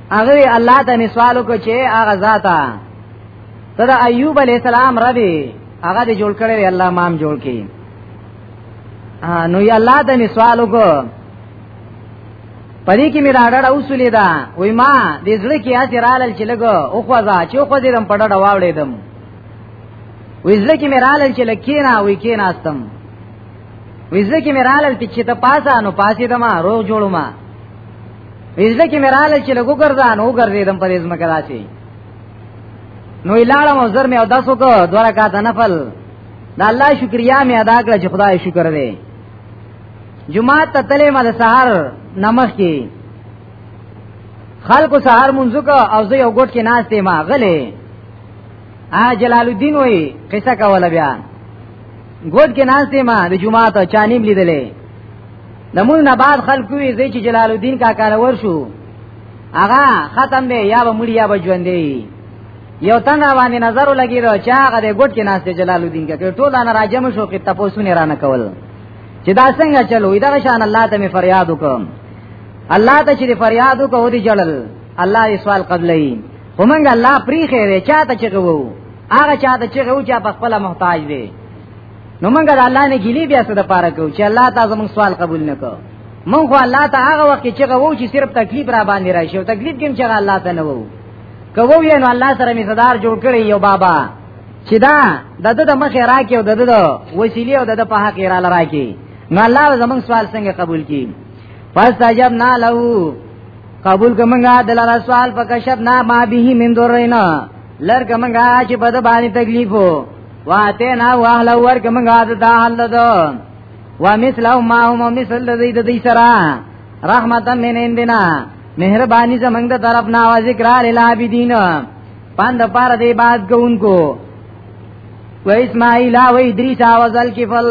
هغه الله ته نسوال وکړ چې هغه ذاته ته د ایوب علی السلام ربي هغه دې جوړ کړی الله مام جوړ کړي نو یا الله ته نسوال وکړ پدې کې مې راډړ اوسولې دا وای ما دې زړه کې اته رالل چې لګو او خوځا چې خو دې رم پډړ واوړې دم وې زړه کې مې رالل چې لکینا وې کینا استم وې زړه کې مې رالل چې ته پاسه نو پاسې دما روغ جوړو ما ایزده کې مراله چې لګو ګرځان او ګرځیدم په دې ځمکه راځي نو لاړم او زر مې او داسو کو دوه رکعات نفل دا الله شکریا مې ادا کړ چې خدای شکر دې جمعه ته تلې ما د سحر نمخ کې خلکو سحر منځ کو او زه یو ګټ کې ناز ته ما غلې ا جلال الدین وې قصه کوله بیا ګوډ کې ناز ته ما د جمعه ته چانیم لیدلې نمون نه بعد خلکو یې چې جلال الدین کا کار ورشو هغه ختم به یا به مړی یا به ژوندې یو تن باندې نظر لګی دا چې هغه د ګډ کې ناشته جلال الدین کا ټول نه راجم شو کې تاسو نه رانه کول چې دا څنګه چلو دا شان الله ته می فریاد وکم الله ته چې فریاد وکړو دی جلل الله یې سوال قبلې همنګ الله پری خیره چاته چې وو هغه چاته چې وو چې په خپل محتاج دی نو موږ د الله نه ګیلې بیا څه د پاره کوو چې الله تعالی زموږ سوال قبول نه کوو موږ خو الله ته هغه وخت چې غوو چې صرف تکلیف را باندې راشي او تکلیف کوم چې الله ته نه وو کوو یې نو الله سره می صدر جوړ کړی یو بابا چې دا د د مخه راکې او د د وسیلې او د د په حق را لراکې نو الله زموږ سوال څنګه قبول کړي پس عجب نه لو قبول کومګه دلاره سوال فکشب نه ما به من دورینا لر کومګه چې بد باندې تکلیفو واته نا واهل ورک موږ د دا حل دو و مثله ما هم مثل الذي د دې سره رحمتا من عندنا مهرباني زمنګ د طرف نه आवाज ذکر للعابدین پاند پار دی باد کوونکو و اسماعیل او ادریس او ذل کفل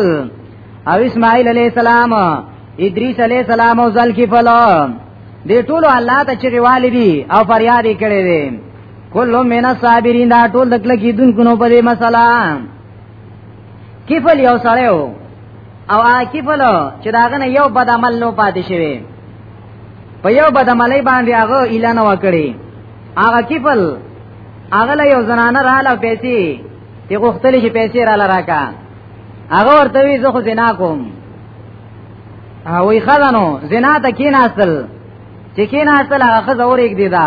او اسماعیل علیہ السلام ادریس علیہ السلام او ذل کفل دې ټول الله ته چغوالي دي او فریاد یې کړی دی کلو مینا صابرین دا ټول د کله کیدون کو نو په دې مسله کیفل یو سره او او کیفل چې داغه نه یو بد عمل نو پاتې شوی په یو بد عملي باندې هغه اعلان وکړي هغه کیفل هغه له یو زنانه رااله پیسې تی غوښتلې چې پیسې رااله راکا هغه ورته وی زه خو زنا کوم وی خزانو زنا ته کیناستل چې کیناستل هغه خزه اورېګ دی دا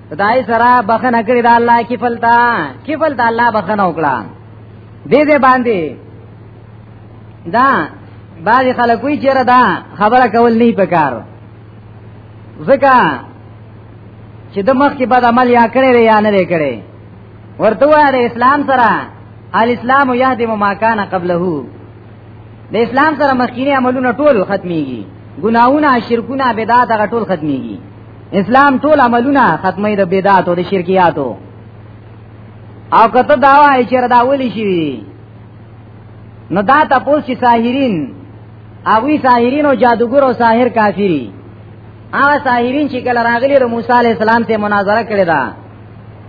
خدای سره بخنه کړی دا الله کفلتا کفلتا الله بخنه وکړه دې دې باندې دا بعض خلک وی چیرې دا خبره کول نه پکار ځکه چې د مخ کې بد عمل یا کړی یا نه کړی ورته وایي اسلام سره الاسلام یهدم ما کان قبله د اسلام سره مخکینی عملونه ټول ختميږي ګناونه شرکونه بدعت هغه ټول ختميږي اسلام ټول عملونه ختمه د بدعات او د شرکیاتو او کته دا وایي چې دا ولي شي نو دا تاسو چې ساحرین اوی ساحرین او جادوګر او ساحر کافری هغه ساحرین چې کله راغلي د موسی علی السلام ته مناظره کړې ده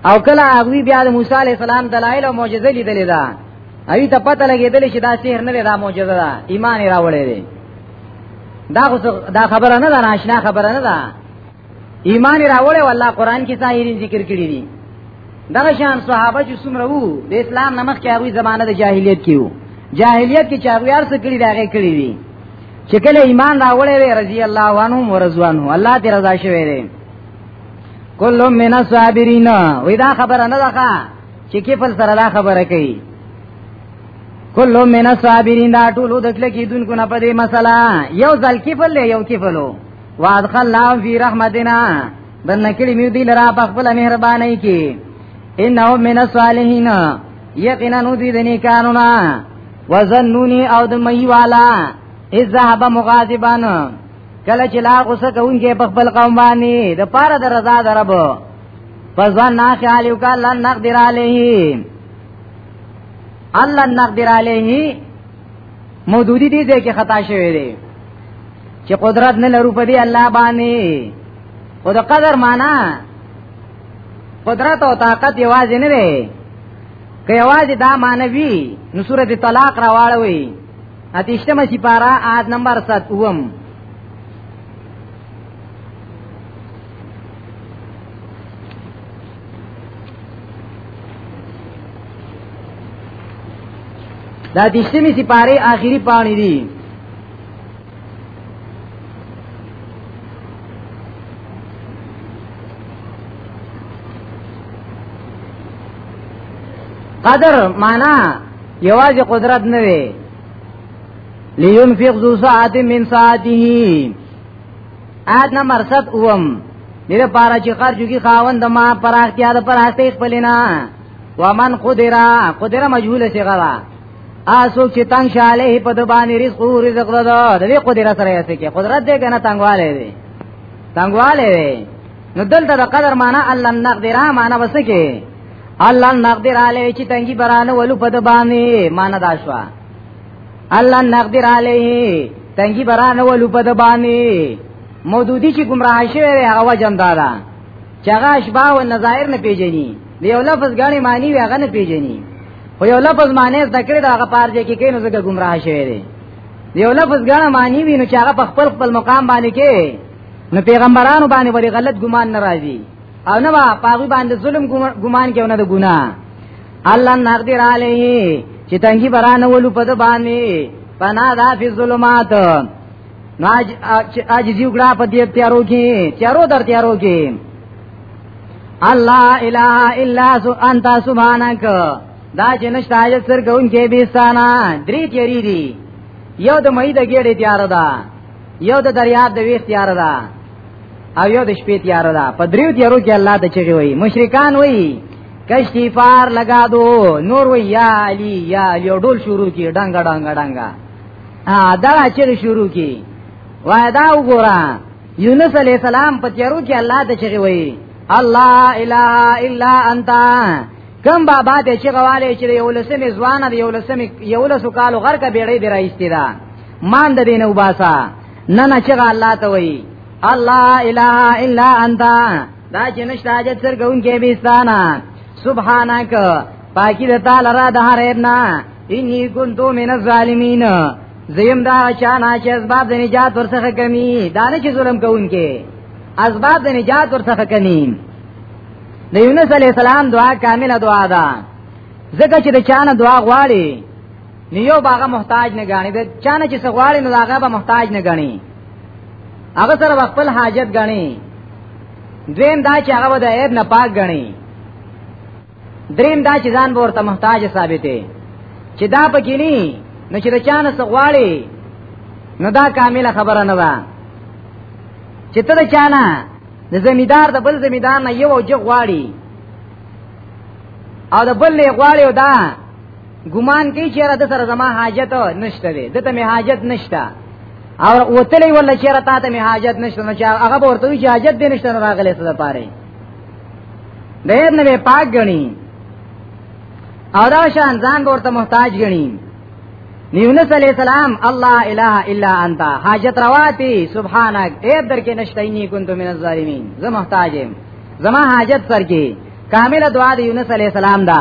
او کله هغه بیا د موسی علی السلام دلایل او معجزې لیدلې ده اوی ته پته لګېدل چې دا سحر نه ده دا معجزه ده ایمان راوړې ده دا خو دا خبره نه ده ناشنا خبره نه ده ایمان راوړې والله قران کې ظاهري ذکر کړی دي دا شان صحابه چې څومره وو د اسلام نمخ کې هغه زمانه د جاهلیت کې وو جاهلیت کې چاغیار څه کړی دا غي کړی دي چې کله ایمان راوړې وي رضی الله عنه ورضوانه الله دې رضا شوي دي کل من الصابرین وې دا خبره نه ده چې کې فل سره دا خبره کوي کلو من الصابرین دا ټولو د کله کې دونکو نه پدې مسله یو ځل کفل یو کفلو وادخل الله فی رحمتنا دن کړي میو دی لرا په خپل مهرباني کې انه من الصالحین یقینا نو دې دني قانونا وزنونی او د مئی والا اذ ذهب مغاضبان کله چې لا غوسه کوونکې په خپل قوم باندې د پاره د رضا دربو فزن ناخ علیو کا لن نقدر علیه الله نقدر علیه مودودی دې دې کې خطا شوی دی چې قدرت نه لرو په دې الله باندې او د قدر معنا قدرت او طاقت یوازې نه دی که یوازې دا مانوي نو سورته طلاق راواړوي اتیشتمه چې پارا آد نمبر 7 اوم دا دشتمی سپاره آخری پانی دی قدر معنا یواز قدرت نه وی لینفق ذو ساعت من ساعته آیت نمبر 7 اوم دغه پارا چې خرج کی خاوند ما پر اختیار پر هسته خپلینا ومن قدرا قدرا مجهول سی غوا آسو چې تنگ شاله په د باندې رزق او رزق ده د دې قدرت سره یې کې قدرت دې کنه تنگواله دی تنگواله دی نو دلته د قدر معنا الله نقدرا معنا وسکه الله نقدر علی چې تنګي برانه ولو په د باندې معنا دا شوه الله نقدر علیه تنګي برانه ولو په د باندې مودودی چې گمراه شوی دی هغه وجم دارا چې هغه اشباع او نظائر نه پیژني دی یو لفظ غاڼي معنی وی هغه نه پیژني خو یو لفظ معنی ذکر دا هغه پار دی کې کینو زګه گمراه شوی دی یو لفظ غاڼه معنی وی نو چې هغه په خپل خپل مقام باندې کې نو پیغمبرانو باندې وری غلط ګمان ناراضي او نه با پاغي باندې ظلم ګمان کې نه د ګنا الله نقدر علیه چې تنګي برانه ولو په د باندې پنا دا فی ظلمات ناج اج جیو ګړه په دې تیارو کې تیارو در تیارو کې الله الا الا سو انت سبحانك دا چې نشته حاجت سر کوونکې بیستانه درې تیری دي یو د مې د ګېړې تیار ده یو د دریاب د ویخ تیار ده او یو د شپې تیار ده په دریو تیارو کې الله ته چغي وایي مشرکان وایي کشتی پار لگا دو نور وی یا علی یا علی ډول شروع کی ډنګ ډنګ ډنګ ا دا چې شروع کی وای دا وګورا یونس علی السلام په تیارو کې الله ته چغي وایي الله الا الا انت کم بابا ته چې غواړي چې یو لسمه ځوان دی یو لسمه یو لسو کالو غر کا بیړې دی راځي دا مان د دینه وباسا نه نه چې الله ته وای الله الا الا انت دا چې نشته حاجت سرګون کې بیستانا سبحانك پاکی د تعالی را د هر ابنا انی کنتو من الظالمین زیم دا چانا چې اسباب د نجات ورڅخه کمی دا نه چې ظلم کوونکې اسباب د نجات ورڅخه کمی د یونس علی السلام دعا کامله دعا ده ځکه چې د چانه دعا غواړي نو یو باغه محتاج نه غاڼي د چانه چې سغواړي نو هغه به محتاج نه غاڼي هغه سره خپل حاجت غاڼي دویم دا چې هغه د عیب نه پاک غاڼي دریم دا چې ځان ورته محتاج ثابتې چې دا پکې نه نو چې د چانه سغواړي نو دا کامله خبره نه ده چې ته د چانه د زمیدار د بل زمیدار نه یو جغ غواړي او د بل نه غواړي او دا ګمان کوي چې را د سره زما حاجت نشته دی دته می حاجت نشته او وتلی ولا چې را تا ته می حاجت نشته نو چې هغه به ورته وي چې حاجت دې نشته راغلی څه لپاره د هر نه پاک غني او دا شان ځان ورته محتاج غني یونس علیہ السلام الله اله الا انت حاجت رواتی سبحانك اے درکې نشته ني كنت من الظالمين زه محتاجم زما حاجت سر کې کامل دعا د یونس علیہ السلام دا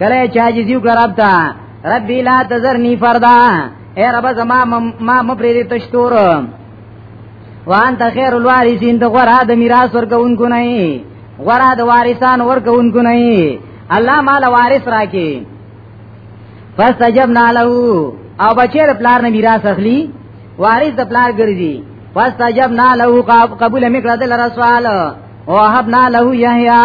کله چې عاجزي وکړه رب ته ربي لا تذرني فردا اے رب زما ما مپری دې تشتور وان ته خیر الوارثین د غره د میراث ورکوونکو نه غره د وارثان ورکوونکو نه الله مال وارث راکې فاستجبنا له او بچیر پلار نه میراث اخلي وارث د پلار ګرځي فاستجبنا له قبول میکړه د رسول او حبنا له یحیی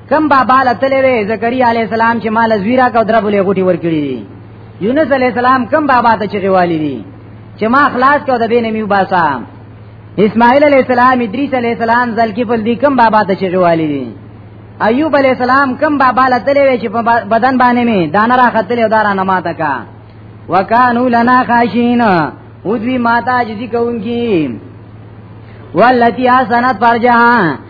کم بابا لتلې وې زکریا علی السلام چې مال زویرا کو دربلې غټي ورکړي دي یونس علی السلام کم بابا ته چغي والی دي چې ما خلاص کو د بینې میو باسا اسماعیل علی السلام ادریس علی السلام ذلکفل دي کم بابا ته چغي والی دي ایوب علی السلام کم بابا لتلې وې چې بدن باندې می دانه را خطلې دارا نه ماته کا وکانو لنا خاشین او دوی ماتا جزی کونکی واللتی آسانت پرجہاں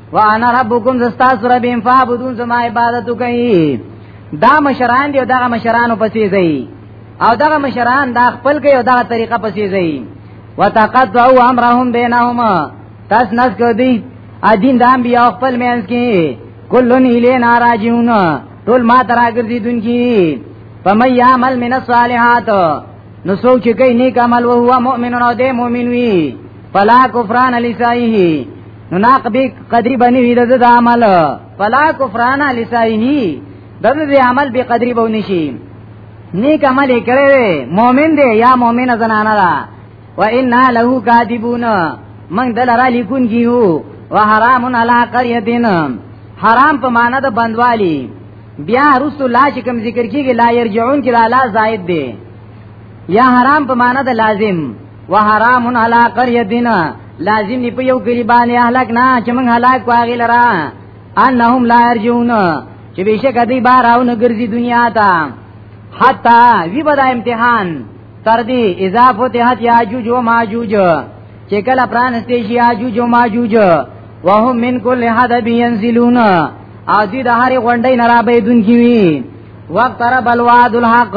وانا ربکم زستا سره بیم فعبدون زما عبادت کوي دا مشران دی او دا مشرانو پسې ځي او دا مشران دا خپل کوي او دا طریقه پسې ځي وتقطعوا امرهم بینهما تاس نس کو دی ادین د انبیا خپل مینس کې کلن الی ناراجون ټول ما تراګر دي دونکي فمن يعمل من الصالحات نو څوک چې کوي نیک عمل او هو مؤمن او دی مؤمن وي فلا کفران لسایه نو ناقبی قدری بنی وی د عمل فلا کفرانا لسایه د دې عمل به قدری به نشي نیک عمل کړي مؤمن دی یا مؤمن زنانه ده و ان له کاذبون من دل را لیکون کیو و حرام علی قريتين حرام په معنا د بندوالي بیا رسو لا چې کوم ذکر کیږي لا يرجعون کې لا زائد دی یا حرام په معنا د لازم وحرام علی قريتنا لازم دی په یو کلی باندې اهلک نه چې موږ هلاک واغی لرا انهم لا يرجون چې بشک دی بار او نه ګرځي دنیا ته حتا وی بدا امتحان تر دې اذا فتحت یاجوج و ماجوج چې کله پرانستې شي یاجوج و ماجوج وهم من کل حدب ينزلون او دې د هرې غونډې نه را بيدون کی وی وقت رب الوعد الحق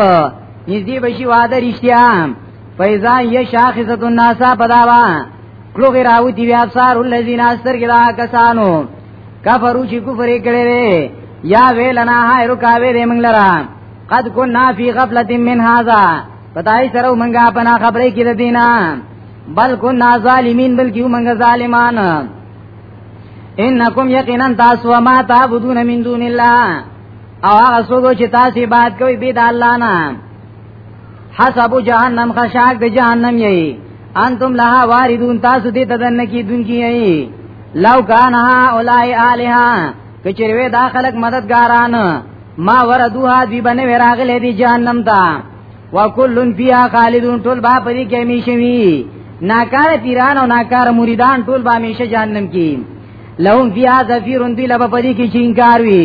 نږدې بشي وعده رښتیا فیضا یې شاخصت الناس پداوا کلو غیر او دی بیا سار الذین استر کدا کسانو کفرو چې کفر کړي یا ویلنا هاي رکاوي دې موږ لرا قد كنا فی غفلت من هذا پتاي سره موږ پنا خبرې کې دینا بل كنا ظالمین بلکې موږ ظالمان انکم یقینا تاسو ما تعبدون من دون الله او هغه څوک چې تاسو عبادت کوي بيد الله نه حسب جهنم خشاک د جهنم یی انتم لها واردون تاسو دې تدن کی دن کی یی لو کان ها اولای الها کچروی دا خلق مددګاران ما وردوها دی بنه وراغله دی جهنم تا وکلن فیها خالدون ټول با پدې کې همیشه وی ناکار پیران او ناکار مریدان ټول با همیشه جهنم کې لهم فیها زفیرون دی لبا پدې کې چینکار وی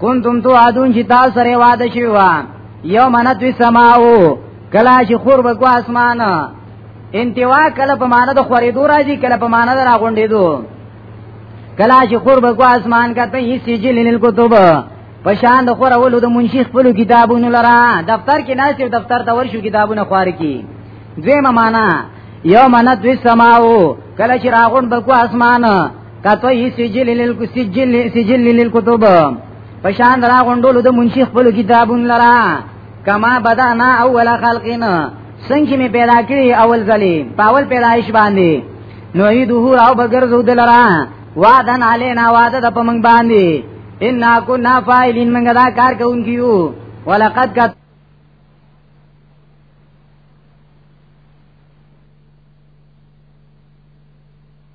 کنتم تو عدون چې تاسو سره وعده شوی و یوم نتوی سماو کلا چې خور بکو اسمان انتوا کله په معنا د خوریدو راځي کله په معنا د راغونډېدو کلا چې خور بکو اسمان کته یې سجل للکتب پشان د خور اولو د منشي خپل کتابونو لرا دفتر کې نه چې دفتر ته ورشو کتابونه خوار کی دویمه معنا یوم نتوی سماو کله چې راغون بکو اسمان کتوی سجل للکسجل سجل للکتب پشان درا غوندولو د منشي خپل کتابون لرا کما بدانا اول خلقنا څنګه می پیدا کړی اول ځلی پاول پیدایش باندې نو ای دوه راو بغیر زو دلرا وعدن علینا وعده د پمنګ باندې ان کو نا فاعلین منګه دا کار کوونکیو ولقد کت